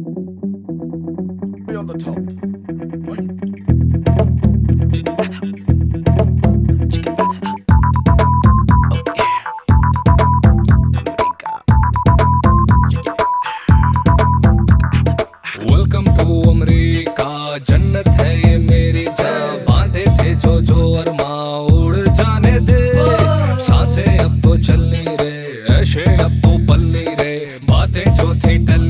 On the top. Welcome to America जन्नत है ये मेरी जहाँ बांधे थे जो जो अरमा। उड़ जाने दे। साँसें अब तो चलनी रे ऐशे अब तो पलनी रे बातें जो थी टलनी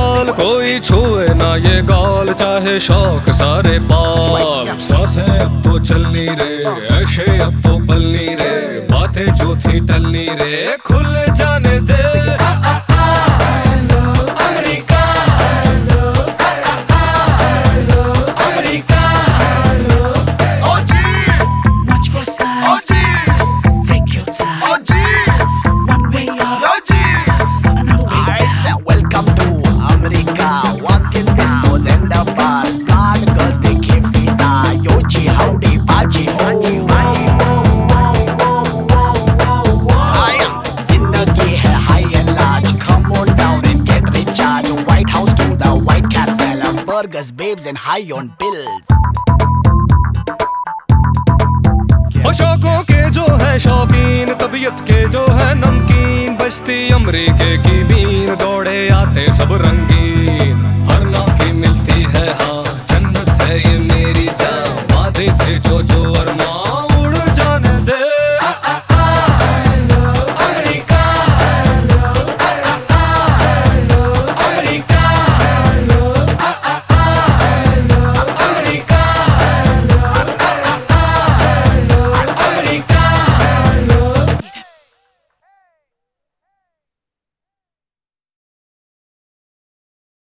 कोई छुए ना ये गाल चाहे शौक सारे पाल। साँसें अब तो चलनी रे ऐशे अब तो पलनी रे बातें जो थी टलनी रे खुल जाने दे। burgers, babes, and high on pills. शौकों के जो है शौकीन तबीयत के जो है नमकीन बचती अमरीके की बीन दौड़े आते सब रंगीन